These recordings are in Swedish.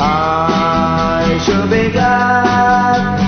I should be glad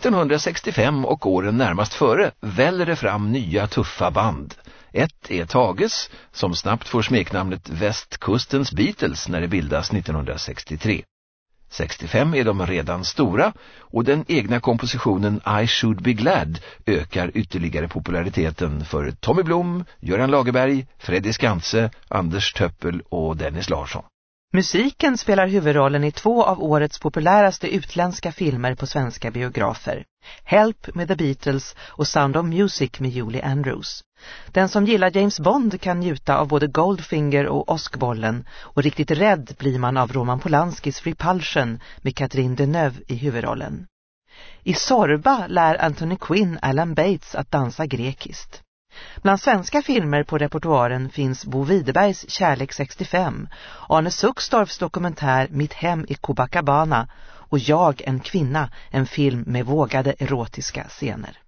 1965 och åren närmast före väller det fram nya tuffa band. Ett är Tages, som snabbt får smeknamnet Västkustens Beatles när det bildas 1963. 65 är de redan stora och den egna kompositionen I should be glad ökar ytterligare populariteten för Tommy Blom, Göran Lagerberg, Freddy Skantze, Anders Töppel och Dennis Larsson. Musiken spelar huvudrollen i två av årets populäraste utländska filmer på svenska biografer. Help med The Beatles och Sound of Music med Julie Andrews. Den som gillar James Bond kan njuta av både Goldfinger och Åskbollen och riktigt rädd blir man av Roman Polanskis Repulsion med Catherine Deneuve i huvudrollen. I Sorba lär Anthony Quinn Alan Bates att dansa grekiskt. Bland svenska filmer på repertoaren finns Bo Widerbergs Kärlek 65, Arne Suckstorfs dokumentär Mitt hem i Copacabana och Jag en kvinna, en film med vågade erotiska scener.